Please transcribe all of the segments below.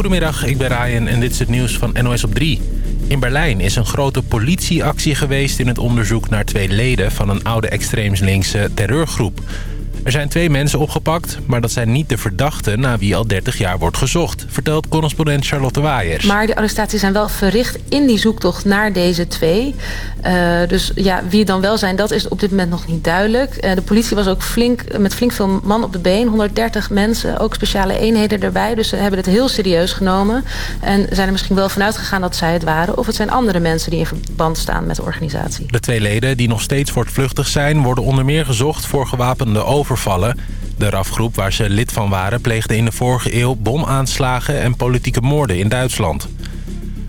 Goedemiddag, ik ben Ryan en dit is het nieuws van NOS op 3. In Berlijn is een grote politieactie geweest in het onderzoek naar twee leden van een oude extreemslinkse terreurgroep. Er zijn twee mensen opgepakt, maar dat zijn niet de verdachten... naar wie al 30 jaar wordt gezocht, vertelt correspondent Charlotte Waaiers. Maar de arrestaties zijn wel verricht in die zoektocht naar deze twee. Uh, dus ja, wie het dan wel zijn, dat is op dit moment nog niet duidelijk. Uh, de politie was ook flink, met flink veel man op de been. 130 mensen, ook speciale eenheden erbij. Dus ze hebben het heel serieus genomen. En zijn er misschien wel vanuit gegaan dat zij het waren... of het zijn andere mensen die in verband staan met de organisatie. De twee leden, die nog steeds voortvluchtig zijn... worden onder meer gezocht voor gewapende over De RAF-groep waar ze lid van waren pleegde in de vorige eeuw bomaanslagen en politieke moorden in Duitsland.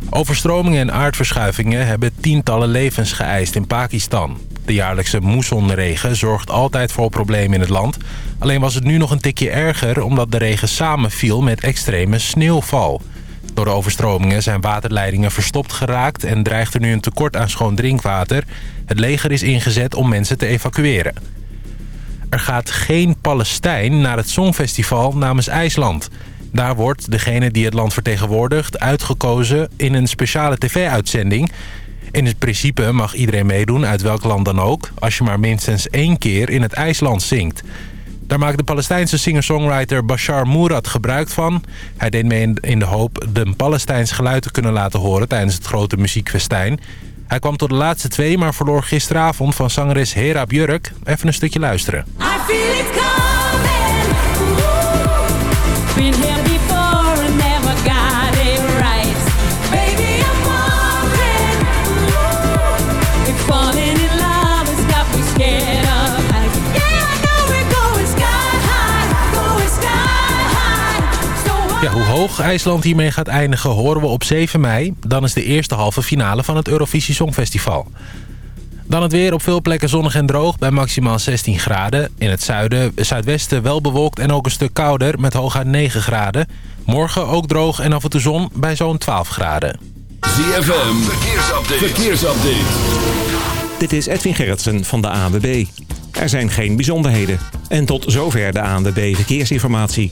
Overstromingen en aardverschuivingen hebben tientallen levens geëist in Pakistan. De jaarlijkse moessonregen zorgt altijd voor problemen in het land. Alleen was het nu nog een tikje erger omdat de regen samenviel met extreme sneeuwval. Door de overstromingen zijn waterleidingen verstopt geraakt en dreigt er nu een tekort aan schoon drinkwater. Het leger is ingezet om mensen te evacueren. Er gaat geen Palestijn naar het Songfestival namens IJsland. Daar wordt degene die het land vertegenwoordigt uitgekozen in een speciale tv-uitzending. In het principe mag iedereen meedoen, uit welk land dan ook... als je maar minstens één keer in het IJsland zingt. Daar maakt de Palestijnse singer-songwriter Bashar Murad gebruik van. Hij deed mee in de hoop de Palestijns geluid te kunnen laten horen... tijdens het grote muziekfestijn. Hij kwam tot de laatste twee, maar verloor gisteravond van zangeres Hera Björk. Even een stukje luisteren. Hoog IJsland hiermee gaat eindigen horen we op 7 mei. Dan is de eerste halve finale van het Eurovisie Songfestival. Dan het weer op veel plekken zonnig en droog bij maximaal 16 graden. In het zuiden, zuidwesten wel bewolkt en ook een stuk kouder met hooguit 9 graden. Morgen ook droog en af en toe zon bij zo'n 12 graden. ZFM, verkeersupdate. verkeersupdate. Dit is Edwin Gerritsen van de AWB. Er zijn geen bijzonderheden. En tot zover de ANWB Verkeersinformatie.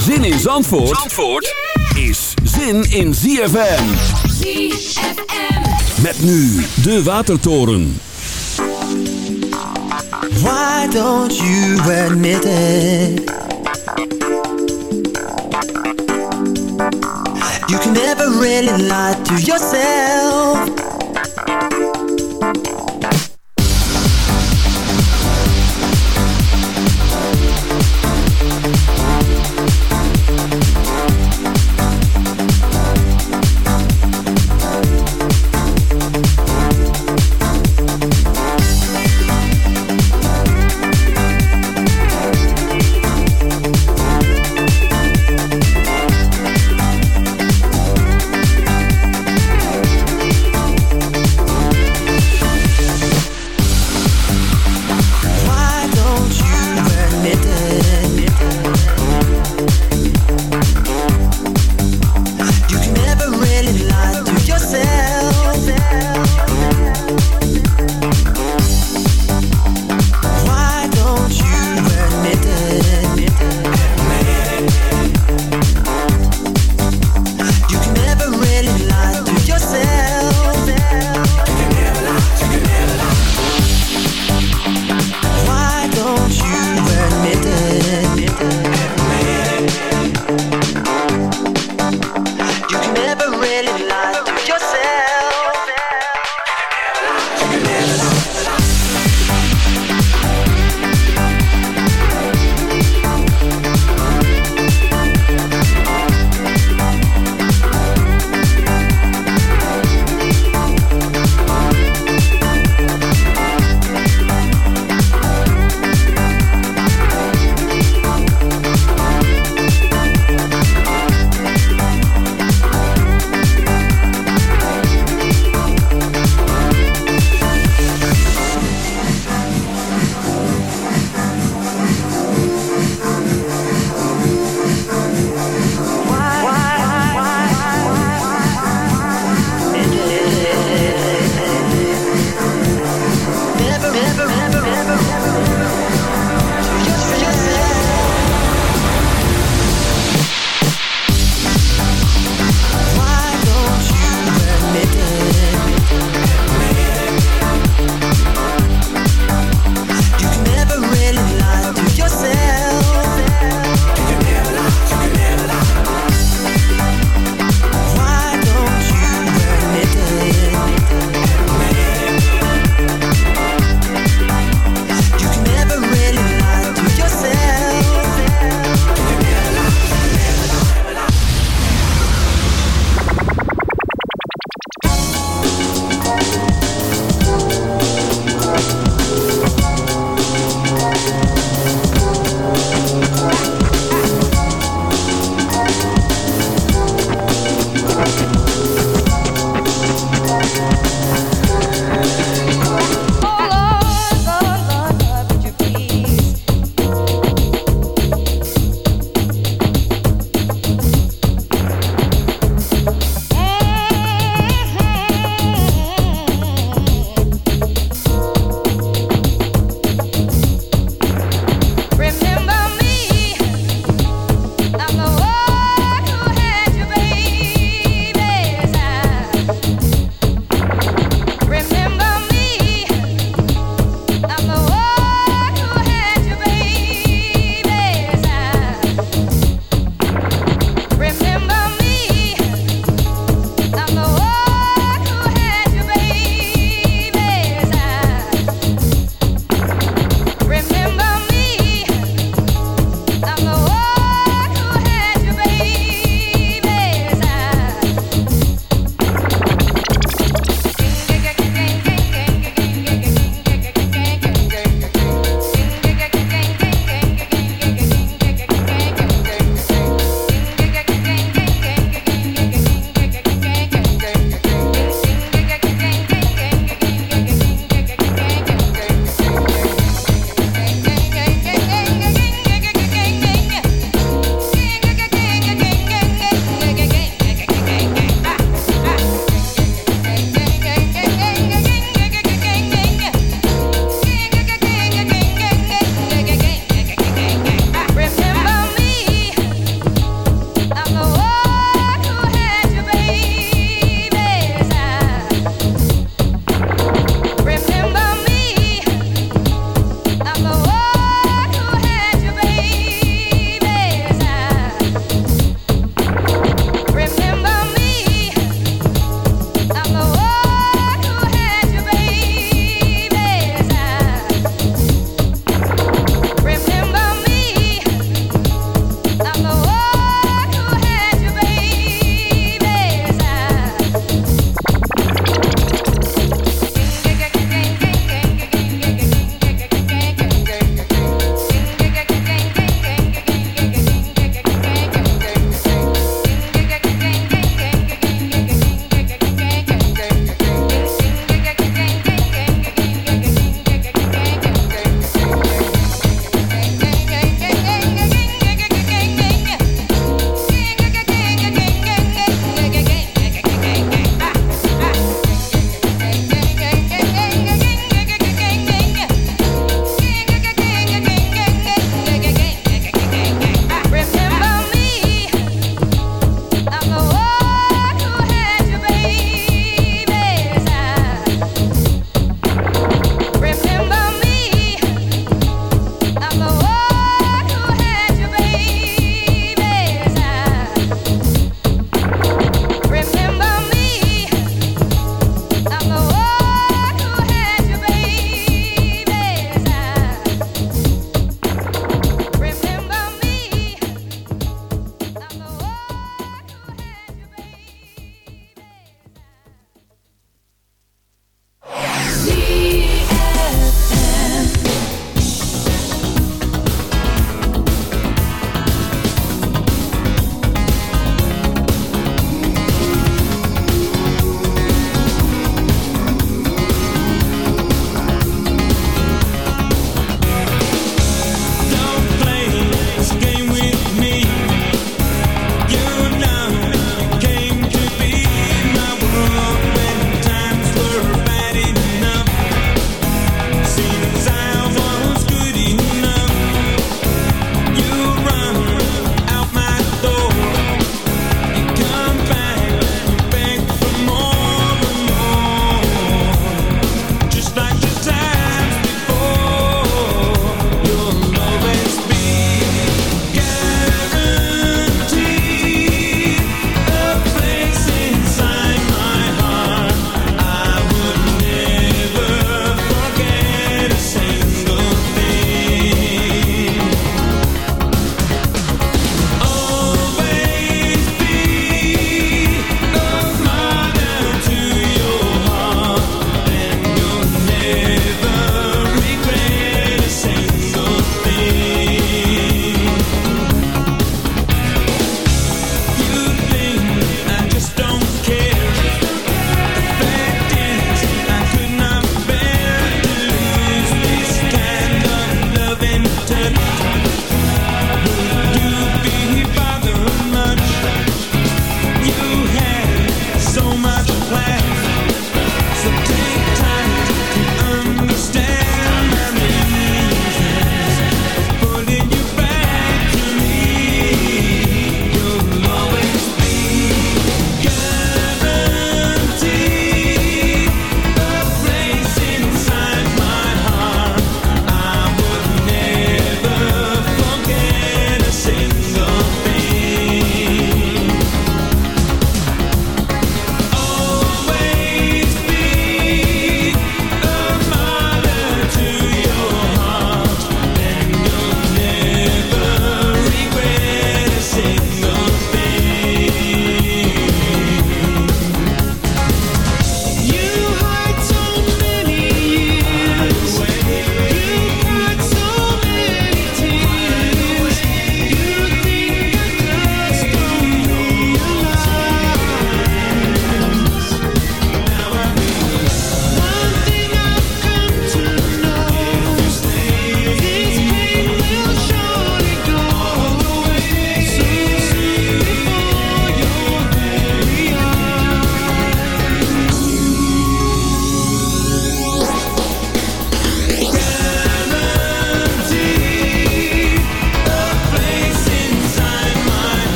Zin in Zandvoort, Zandvoort is zin in ZFM. ZFM. Met nu de Watertoren. Why don't you admit it? You can never really lie to yourself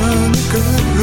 my China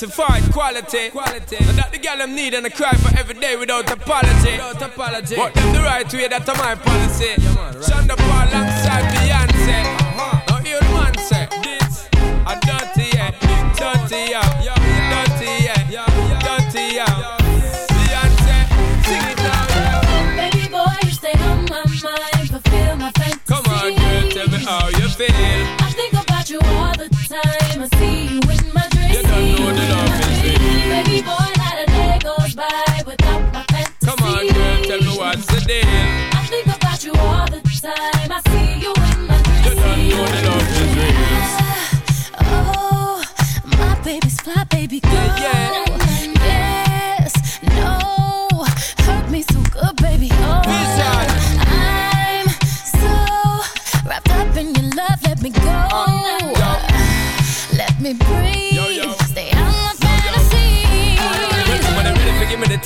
Certified quality. quality. And that the girl them need and I cry for every day without apology. Without apology. But them the right way, that's my policy. Yeah, man, right. Sean da Paul alongside Beyonce. Uh-huh. Now you the man say this. A dirty yeah, dirty yeah, dirty yeah, dirty yeah. Beyonce, sing it now. yeah. Baby boy, you stay on my mind, fulfill my fantasy. Come on, girl, tell me how you feel. I think about you all the time. I see you in my know the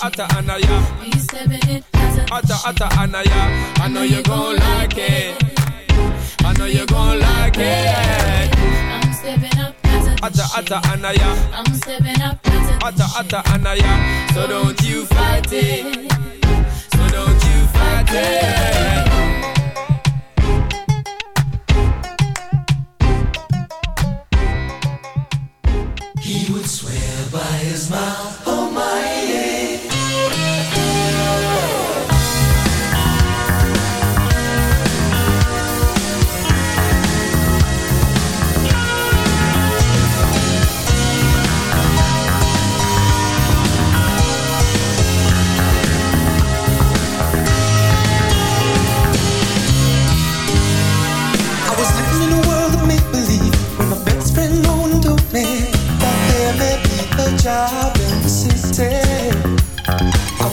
Atta anaya, atta atta anaya. I know you gon' like it. I know you gon' like it. I'm stepping up, Atta atta anaya, I'm stepping up, atta atta anaya. So don't you fight it. So don't you fight it. He would swear by his mouth,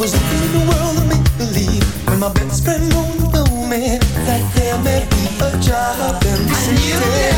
was living in a world of make believe when my best friend Moon told me that there may be a job in the city.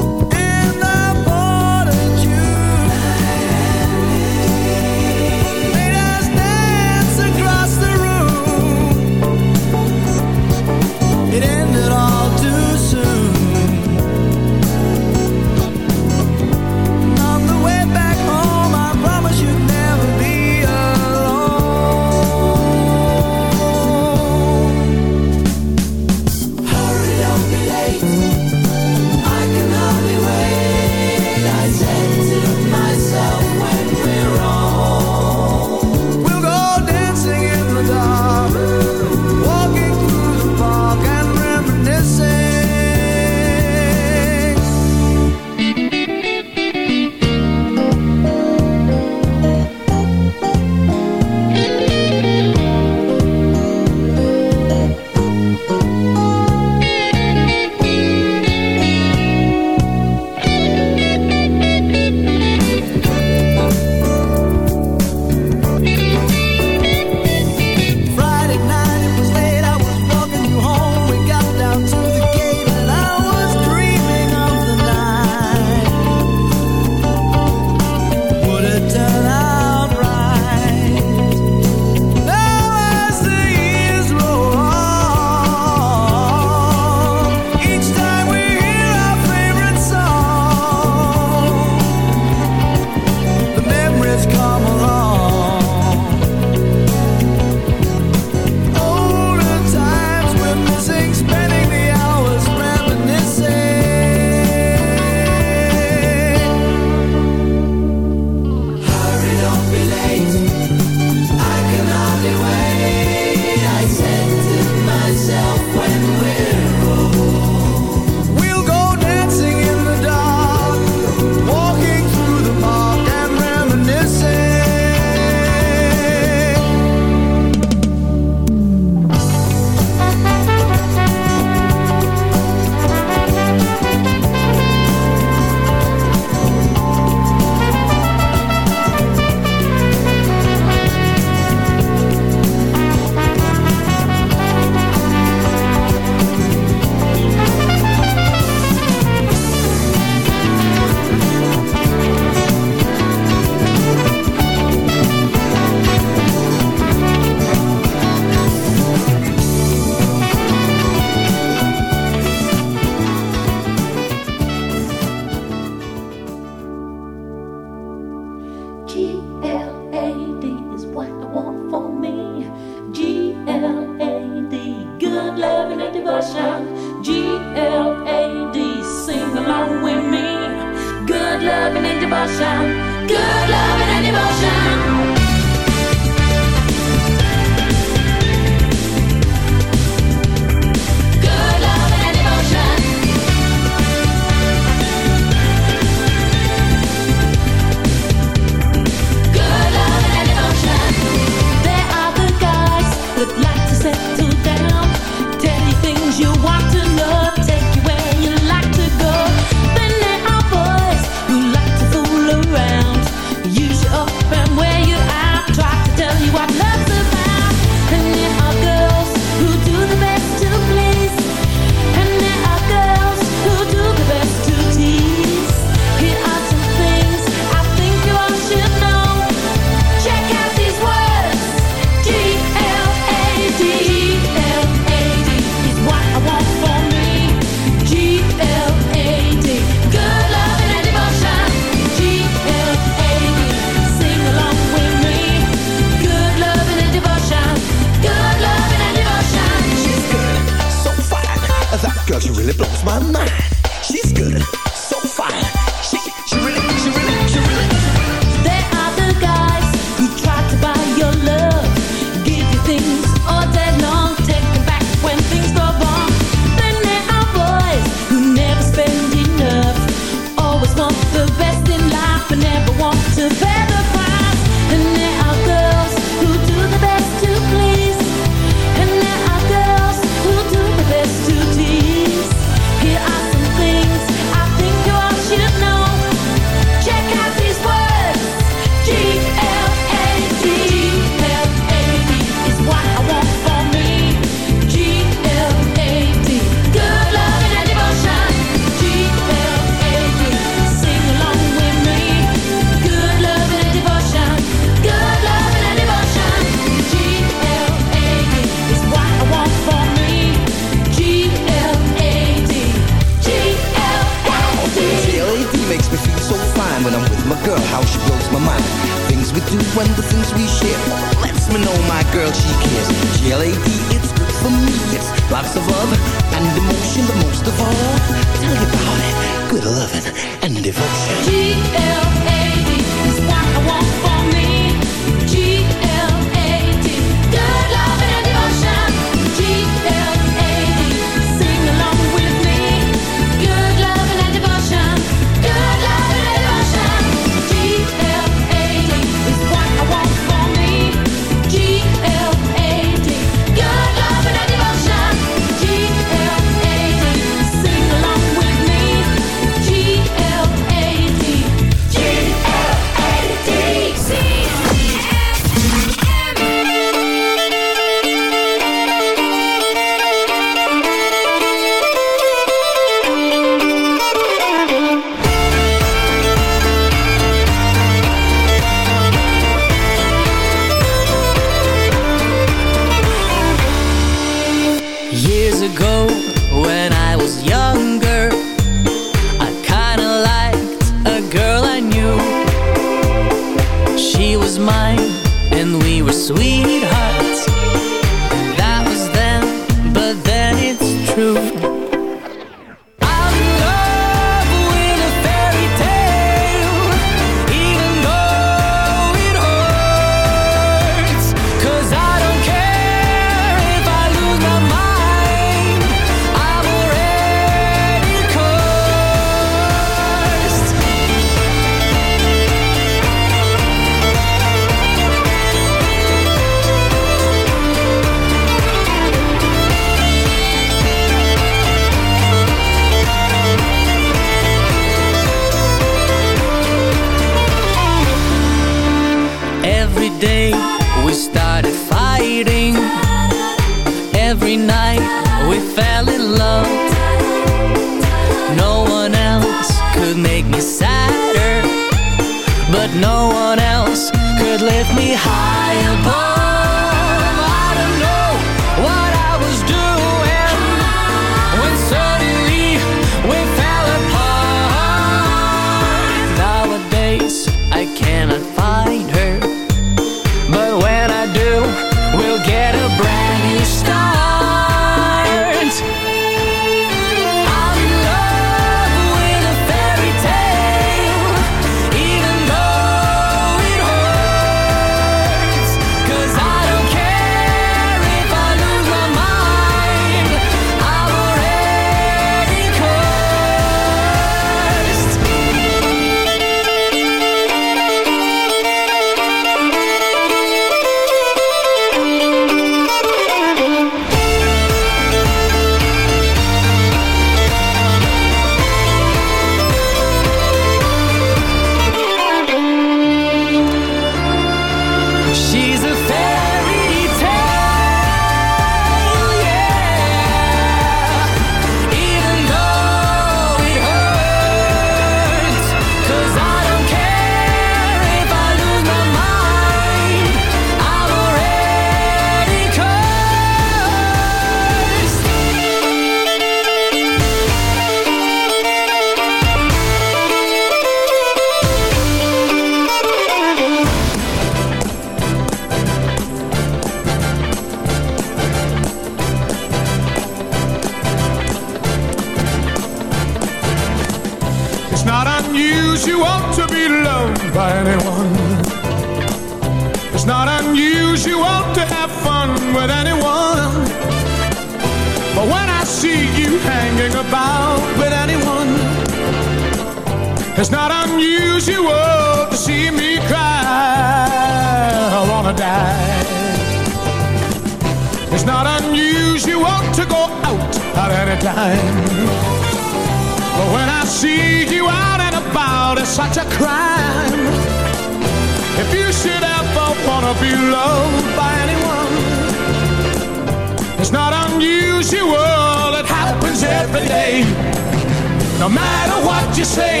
You say,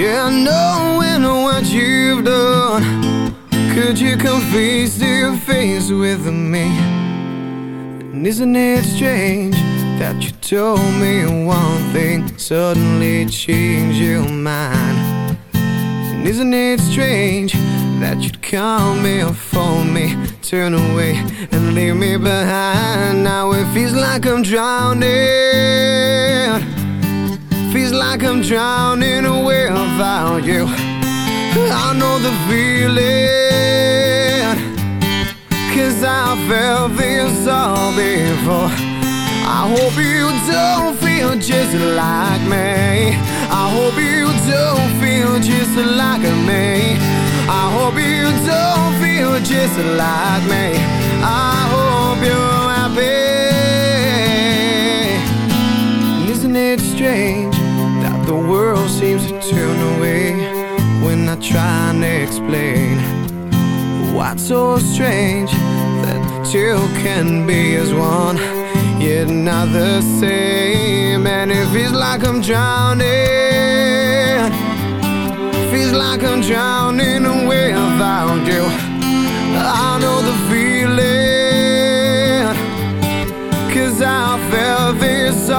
Yeah, knowing what you've done. Could you come face to face with me? And isn't it strange That you told me one thing Suddenly change your mind? And isn't it strange That you'd call me or phone me Turn away and leave me behind? Now it feels like I'm drowning. Feels like I'm drowning away without you. I know the feeling. Cause I felt this all before. I hope you don't feel just like me. I hope you don't feel just like me. I hope you don't feel just like me. I hope you're happy. Isn't it strange that the world seems to turn away when I try to explain what's so strange that two can be as one, yet not the same? And it feels like I'm drowning, feels like I'm drowning without you. I know the feeling, cause I felt this.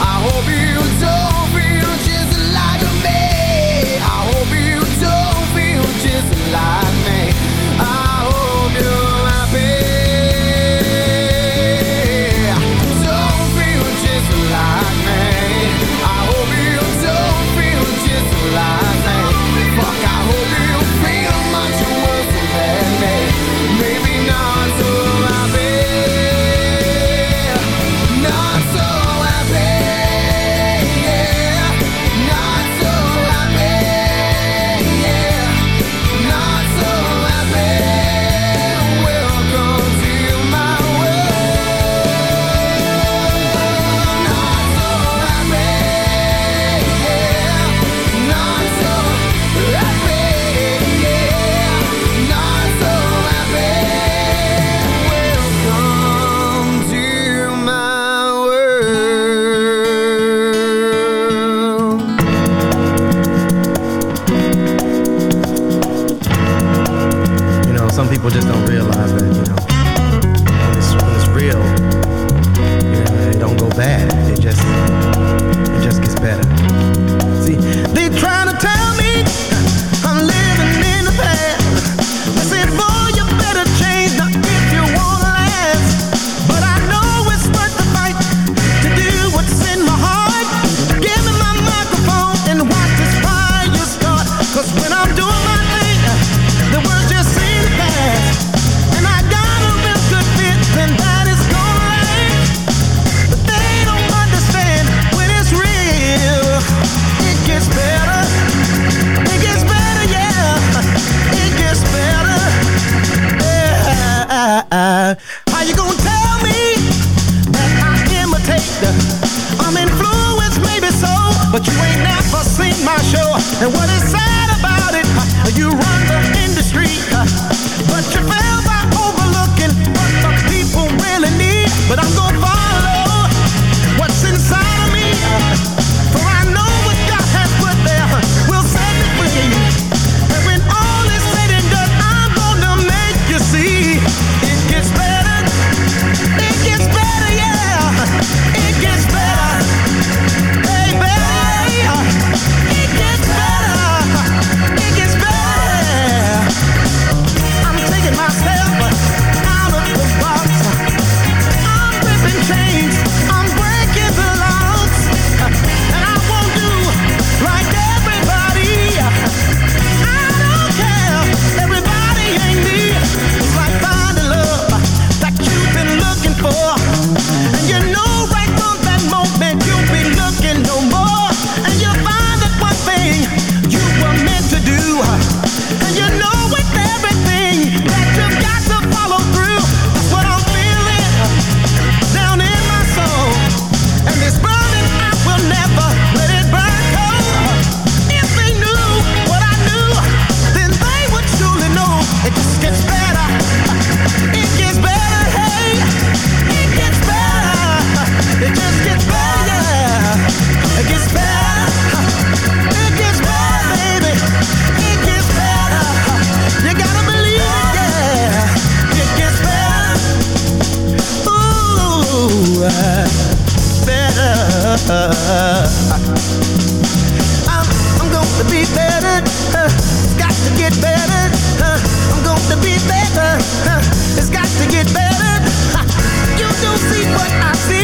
I hope you don't just don't realize that. better. I'm, I'm going to be better. It's got to get better. I'm going to be better. It's got to get better. you don't see what I see.